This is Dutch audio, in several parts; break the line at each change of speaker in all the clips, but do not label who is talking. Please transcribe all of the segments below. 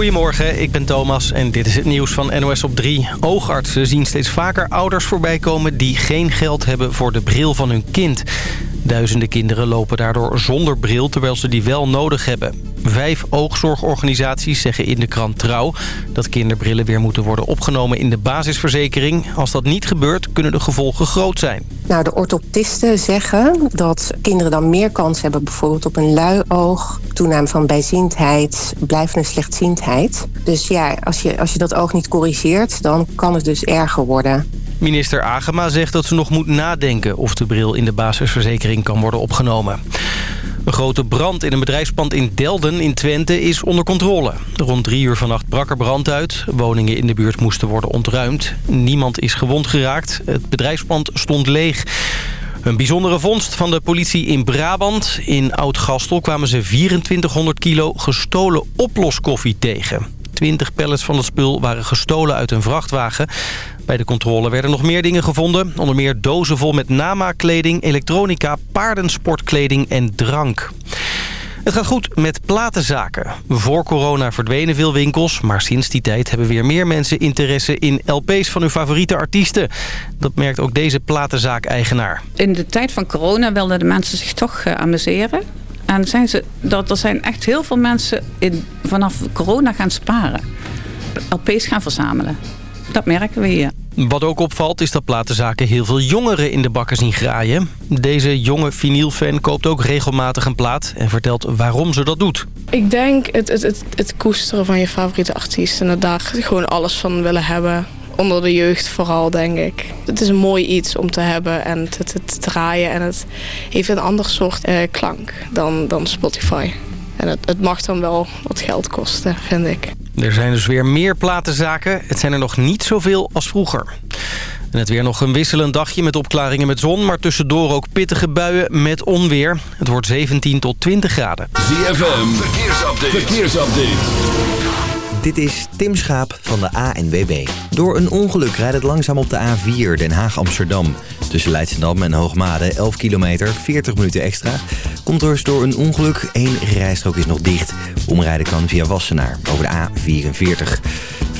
Goedemorgen, ik ben Thomas en dit is het nieuws van NOS op 3. Oogartsen zien steeds vaker ouders voorbij komen die geen geld hebben voor de bril van hun kind. Duizenden kinderen lopen daardoor zonder bril terwijl ze die wel nodig hebben. Vijf oogzorgorganisaties zeggen in de krant Trouw... dat kinderbrillen weer moeten worden opgenomen in de basisverzekering. Als dat niet gebeurt, kunnen de gevolgen groot zijn.
Nou, de orthoptisten zeggen dat kinderen dan meer kans hebben... bijvoorbeeld op een lui oog, toename van bijziendheid, blijvende slechtziendheid. Dus ja, als je, als je dat oog niet corrigeert, dan kan het dus erger worden.
Minister Agema zegt dat ze nog moet nadenken... of de bril in de basisverzekering kan worden opgenomen. Een grote brand in een bedrijfspand in Delden in Twente is onder controle. Rond drie uur vannacht brak er brand uit. Woningen in de buurt moesten worden ontruimd. Niemand is gewond geraakt. Het bedrijfspand stond leeg. Een bijzondere vondst van de politie in Brabant. In Oud-Gastel kwamen ze 2400 kilo gestolen oploskoffie tegen. 20 pallets van het spul waren gestolen uit een vrachtwagen. Bij de controle werden nog meer dingen gevonden. Onder meer dozen vol met namaakkleding, elektronica, paardensportkleding en drank. Het gaat goed met platenzaken. Voor corona verdwenen veel winkels, maar sinds die tijd hebben weer meer mensen interesse in LP's van hun favoriete artiesten. Dat merkt ook deze platenzaak-eigenaar.
In de tijd van corona wilden de mensen zich toch uh, amuseren. En zijn ze, dat, er zijn echt heel veel mensen in, vanaf corona gaan sparen. LP's gaan verzamelen. Dat merken we hier.
Wat ook opvalt is dat platenzaken heel veel jongeren in de bakken zien graaien. Deze jonge vinylfan koopt ook regelmatig een plaat en vertelt waarom ze dat doet.
Ik denk het, het, het, het koesteren van je favoriete artiest en daar gewoon alles van willen hebben. Onder de jeugd vooral, denk ik. Het is een mooi iets om te hebben en te, te, te draaien. En het heeft een ander soort eh, klank dan, dan Spotify. En het, het mag dan wel wat geld kosten, vind ik.
Er zijn dus weer meer platenzaken. Het zijn er nog niet zoveel als vroeger. En het weer nog een wisselend dagje met opklaringen met zon... maar tussendoor ook pittige buien met onweer. Het wordt 17 tot 20 graden.
ZFM, verkeersupdate. verkeersupdate.
Dit is Tim Schaap van de ANWB. Door een ongeluk rijdt het langzaam op de A4 Den Haag-Amsterdam. Tussen Leidschendam en Hoogmade 11 kilometer, 40 minuten extra. Komt er door een ongeluk, één rijstrook is nog dicht. Omrijden kan via Wassenaar over de A44.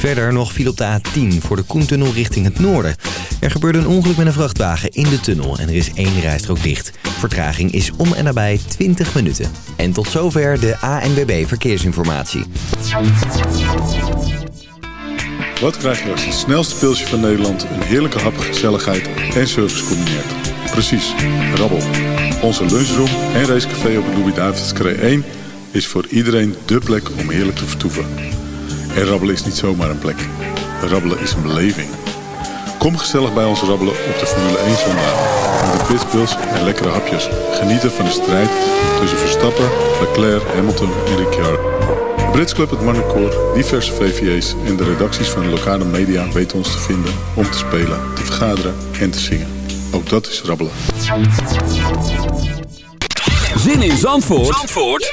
Verder nog viel op de A10 voor de Koentunnel richting het noorden. Er gebeurde een ongeluk met een vrachtwagen in de tunnel en er is één rijstrook dicht. Vertraging is om en nabij 20 minuten. En tot zover de ANWB Verkeersinformatie.
Wat krijg je als het snelste pilsje van Nederland... een heerlijke hap, gezelligheid en service combineert? Precies, rabbel. Onze lunchroom en racecafé op de Louis-David's 1... is voor iedereen dé plek om heerlijk te vertoeven. En rabbelen is niet zomaar een plek. Rabbelen is een beleving. Kom gezellig bij ons rabbelen op de Formule 1 zondag. Met de en lekkere hapjes. Genieten van de strijd tussen Verstappen, Leclerc, Hamilton en Ricciardo. Brits Club, het Marnecoor, diverse VVA's en de redacties van de lokale media weten ons te vinden om te spelen, te vergaderen en te zingen. Ook dat is rabbelen.
Zin in Zandvoort, Zandvoort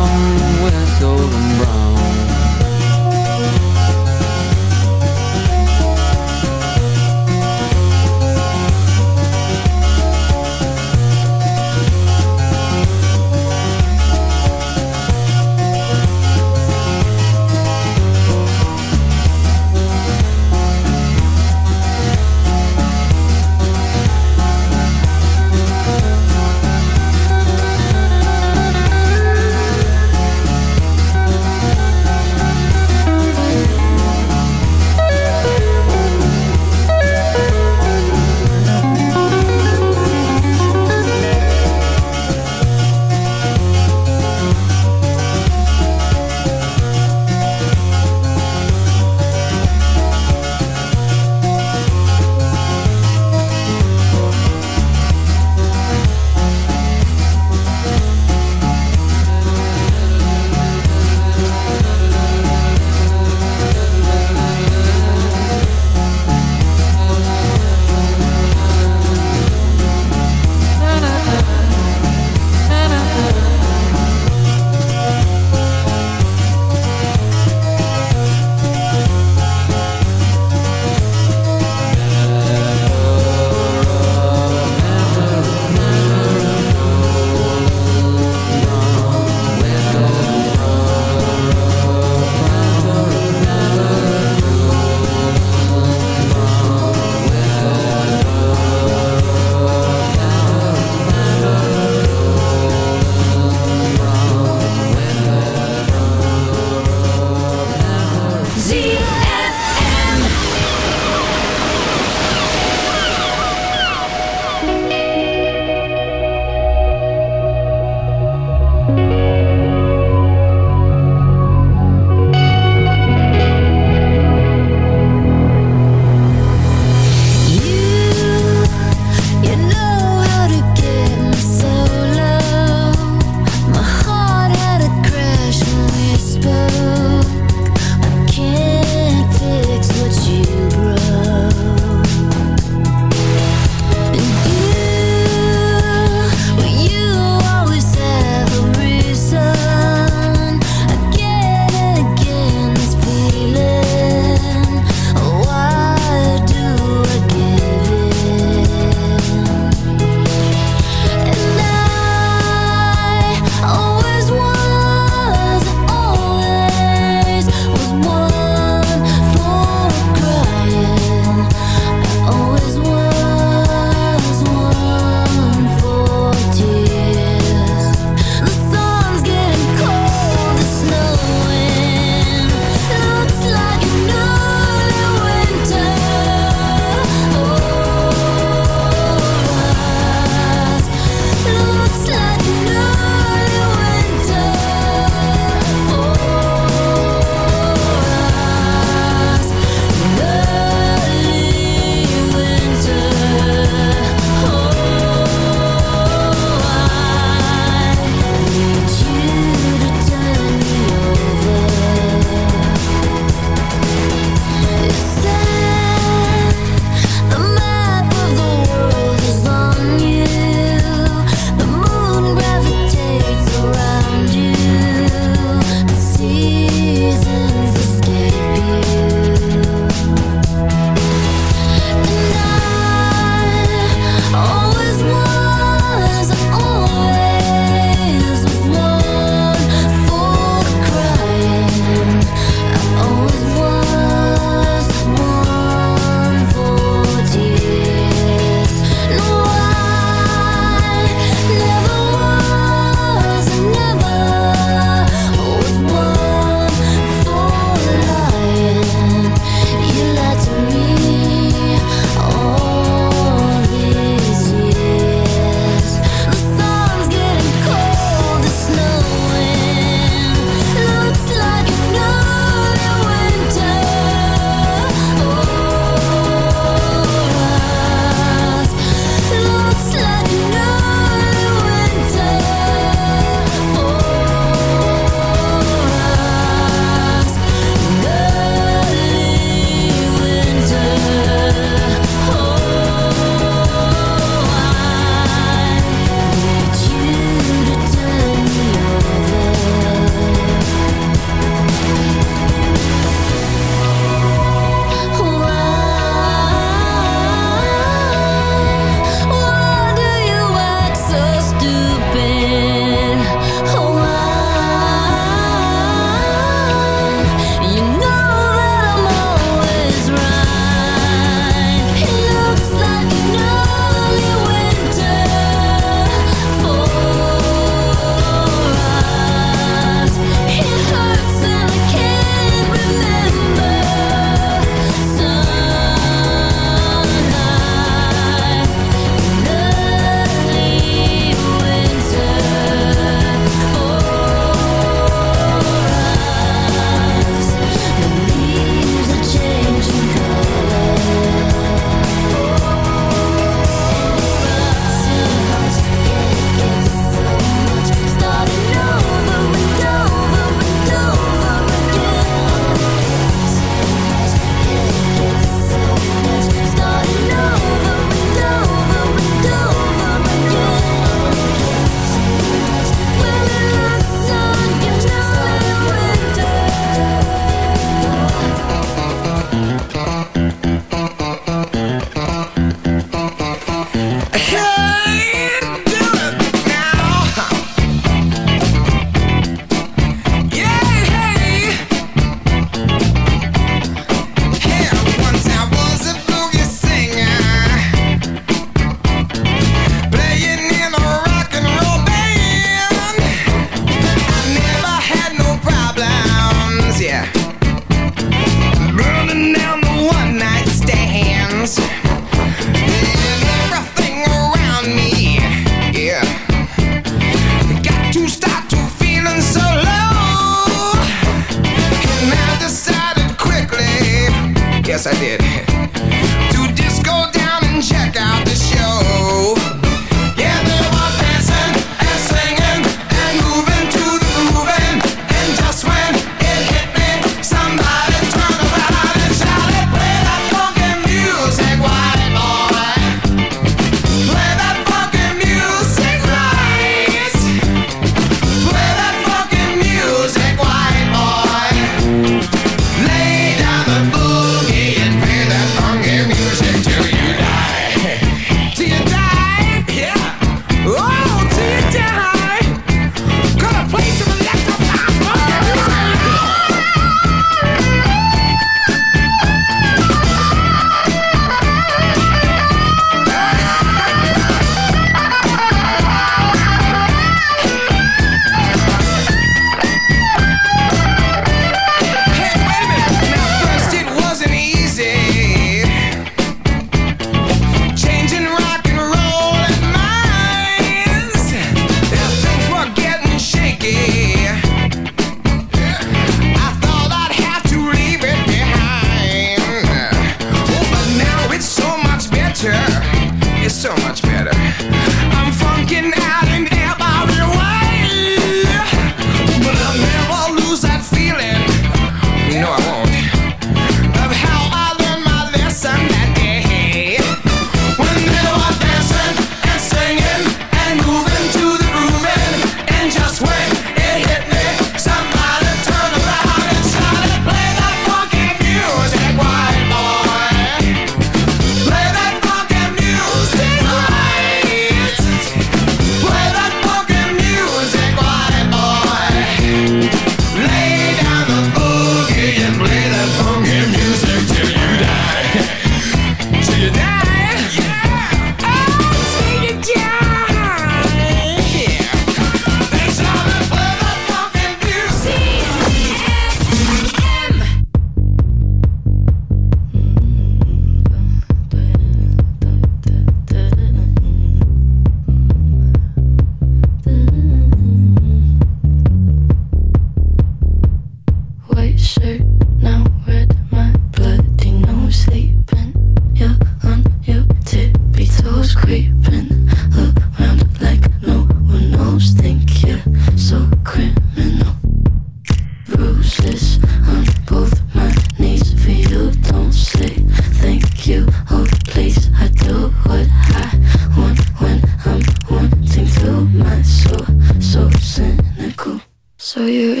So you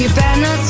you
better not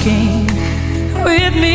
walking with me.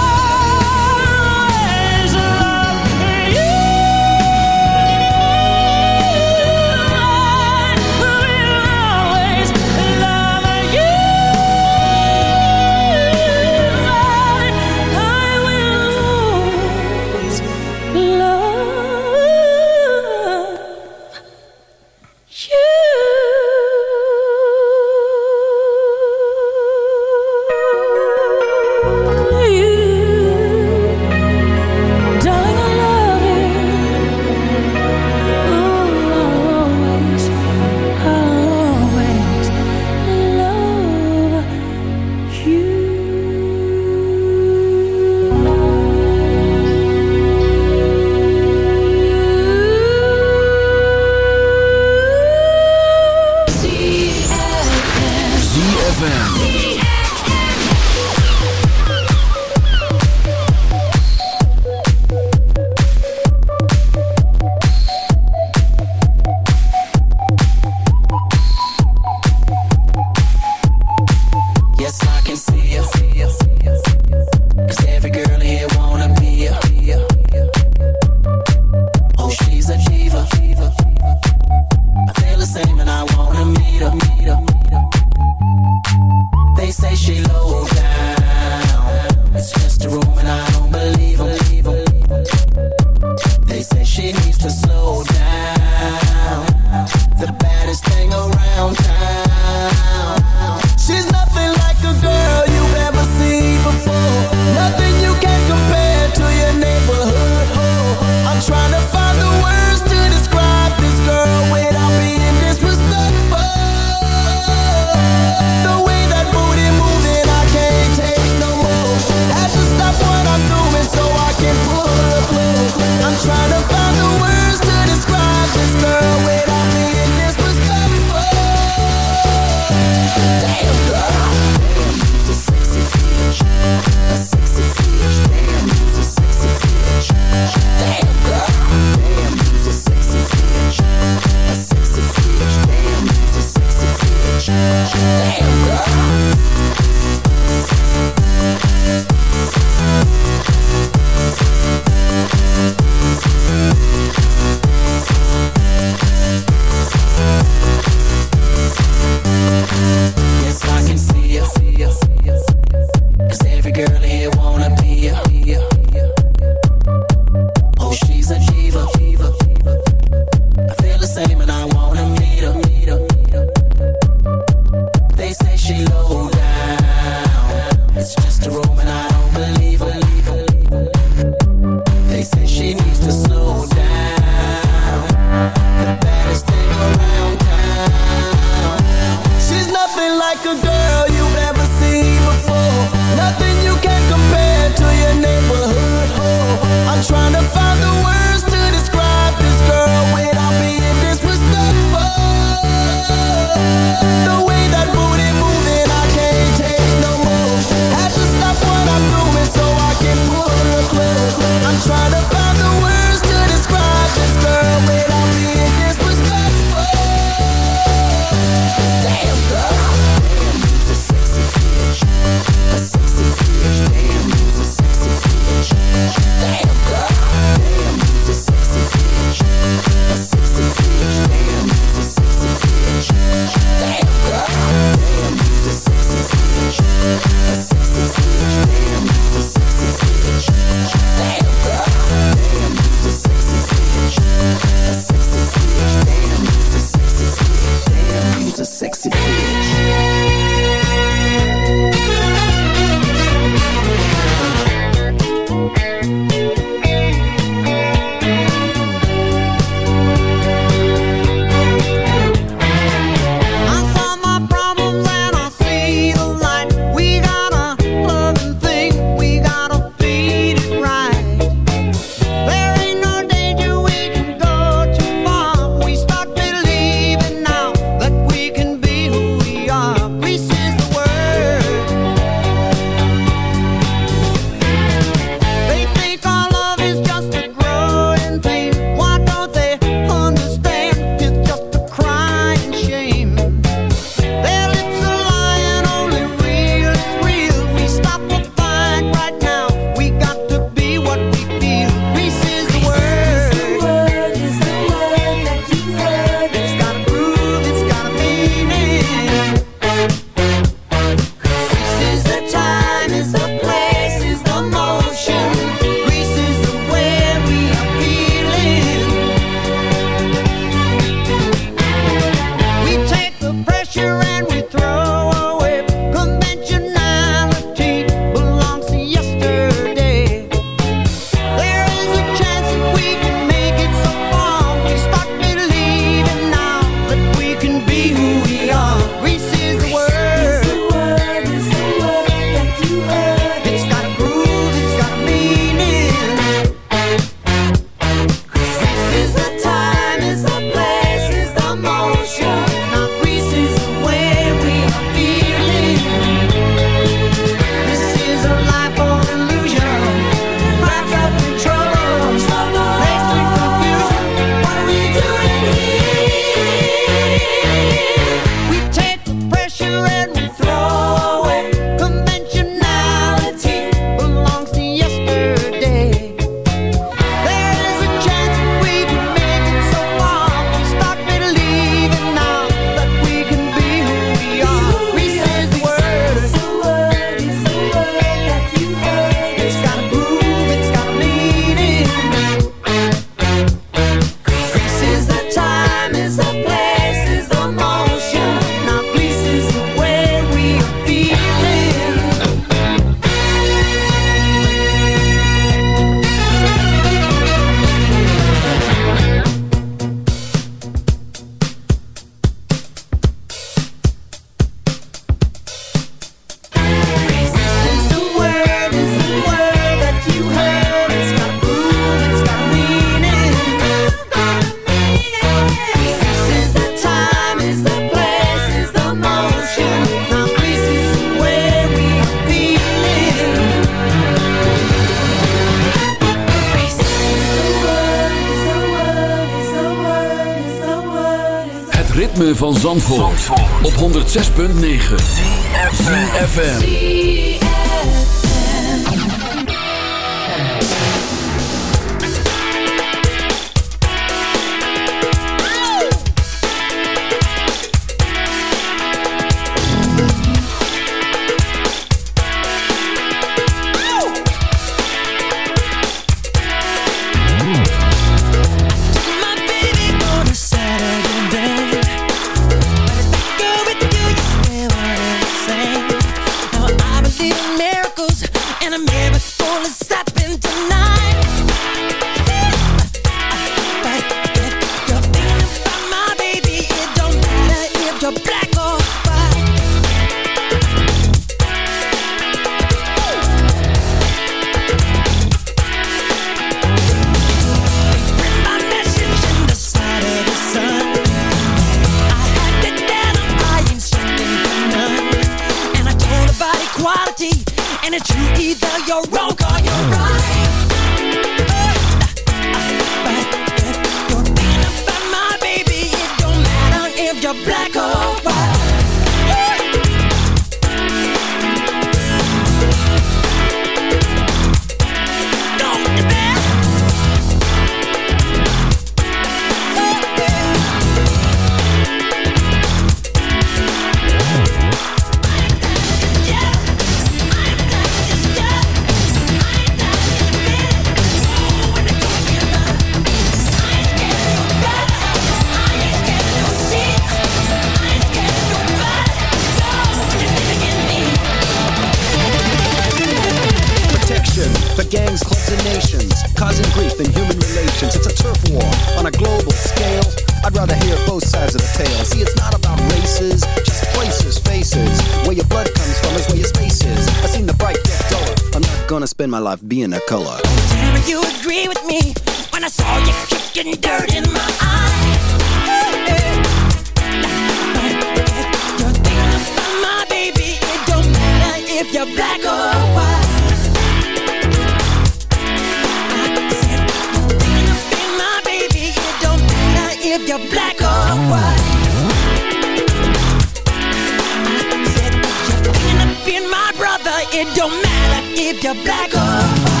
Matter if you're black or white.